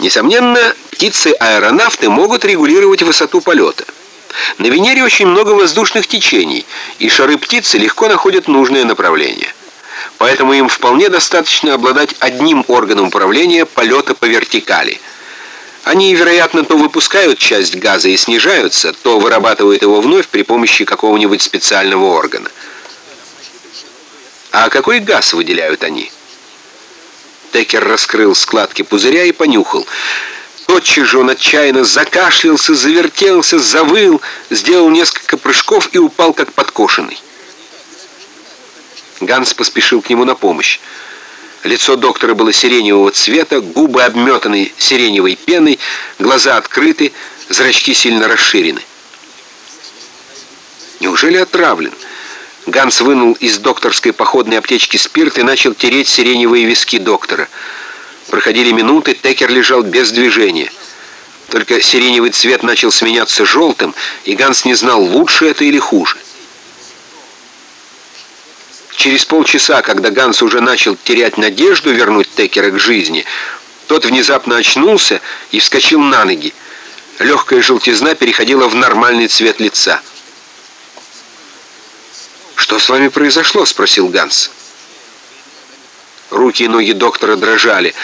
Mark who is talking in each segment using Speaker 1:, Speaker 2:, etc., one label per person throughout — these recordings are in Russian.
Speaker 1: Несомненно, птицы-аэронавты могут регулировать высоту полета. На Венере очень много воздушных течений, и шары птицы легко находят нужное направление. Поэтому им вполне достаточно обладать одним органом управления полета по вертикали. Они, вероятно, то выпускают часть газа и снижаются, то вырабатывают его вновь при помощи какого-нибудь специального органа. А какой газ выделяют они? Текер раскрыл складки пузыря и понюхал. Тотчас же он отчаянно закашлялся, завертелся, завыл, сделал несколько прыжков и упал как подкошенный. Ганс поспешил к нему на помощь. Лицо доктора было сиреневого цвета, губы обметаны сиреневой пеной, глаза открыты, зрачки сильно расширены. Неужели отравлен? Ганс вынул из докторской походной аптечки спирт и начал тереть сиреневые виски доктора. Проходили минуты, Текер лежал без движения. Только сиреневый цвет начал сменяться желтым, и Ганс не знал, лучше это или хуже. Через полчаса, когда Ганс уже начал терять надежду вернуть Текера к жизни, тот внезапно очнулся и вскочил на ноги. Легкая желтизна переходила в нормальный цвет лица. «Что с вами произошло?» — спросил Ганс. Руки и ноги доктора дрожали.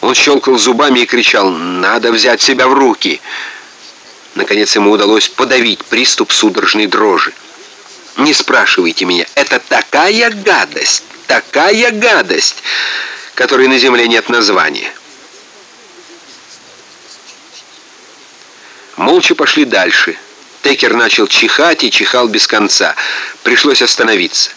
Speaker 1: Он щелкал зубами и кричал «Надо взять себя в руки!». Наконец ему удалось подавить приступ судорожной дрожи. Не спрашивайте меня, это такая гадость, такая гадость, которой на земле нет названия. Молча пошли дальше. Текер начал чихать и чихал без конца. Пришлось остановиться.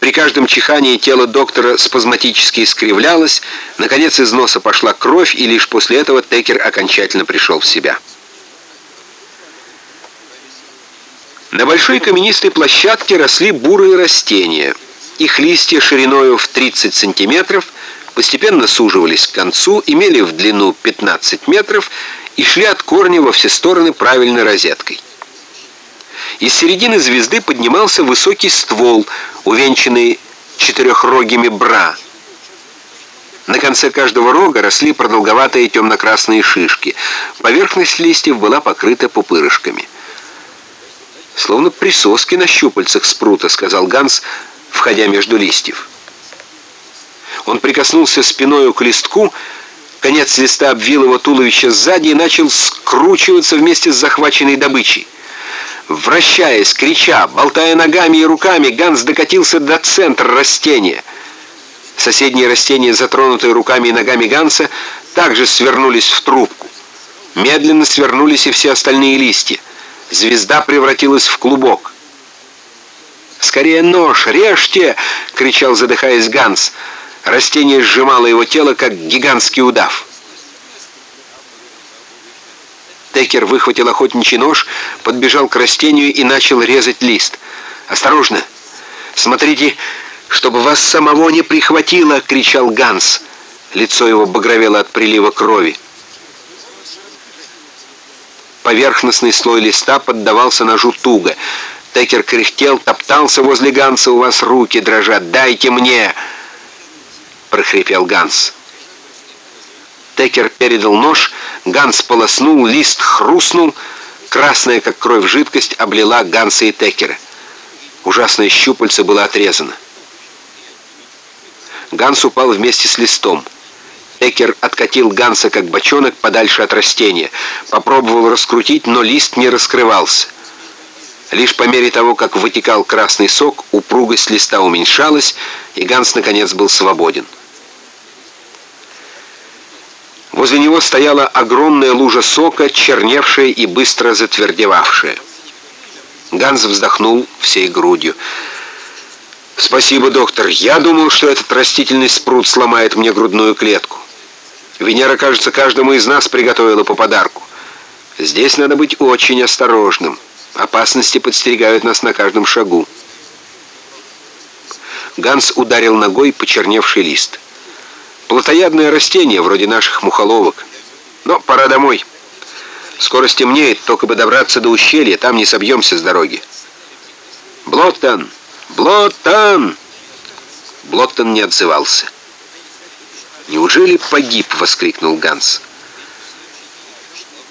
Speaker 1: При каждом чихании тело доктора спазматически искривлялось, наконец из носа пошла кровь, и лишь после этого Текер окончательно пришел в себя. На большой каменистой площадке росли бурые растения. Их листья шириною в 30 сантиметров постепенно суживались к концу, имели в длину 15 метров и шли от корня во все стороны правильной розеткой. Из середины звезды поднимался высокий ствол, увенчанный четырехрогими бра. На конце каждого рога росли продолговатые темно-красные шишки. Поверхность листьев была покрыта пупырышками. «Словно присоски на щупальцах спрута», — сказал Ганс, входя между листьев. Он прикоснулся спиною к листку, конец листа обвил его туловище сзади и начал скручиваться вместе с захваченной добычей. Вращаясь, крича, болтая ногами и руками, Ганс докатился до центра растения. Соседние растения, затронутые руками и ногами Ганса, также свернулись в трубку. Медленно свернулись и все остальные листья. Звезда превратилась в клубок. «Скорее нож! Режьте!» — кричал, задыхаясь Ганс. Растение сжимало его тело, как гигантский удав. Текер выхватил охотничий нож, подбежал к растению и начал резать лист. «Осторожно! Смотрите, чтобы вас самого не прихватило!» — кричал Ганс. Лицо его багровело от прилива крови. Поверхностный слой листа поддавался ножу туго. Текер кряхтел, топтался возле Ганса. «У вас руки дрожат! Дайте мне!» Прохрипел Ганс. Текер передал нож, Ганс полоснул, лист хрустнул, красная, как кровь, жидкость облила Ганса и Текера. Ужасное щупальце было отрезано. Ганс упал вместе с листом. Экер откатил Ганса как бочонок подальше от растения. Попробовал раскрутить, но лист не раскрывался. Лишь по мере того, как вытекал красный сок, упругость листа уменьшалась, и Ганс, наконец, был свободен. Возле него стояла огромная лужа сока, черневшая и быстро затвердевавшая. Ганс вздохнул всей грудью. «Спасибо, доктор. Я думал, что этот растительный спрут сломает мне грудную клетку. Венера, кажется, каждому из нас приготовила по подарку. Здесь надо быть очень осторожным. Опасности подстерегают нас на каждом шагу. Ганс ударил ногой почерневший лист. Плотоядное растение, вроде наших мухоловок. Но пора домой. Скоро стемнеет, только бы добраться до ущелья, там не собьемся с дороги. Блоттон! Блоттон! Блоттон не отзывался. «Неужели погиб?» — воскликнул Ганс.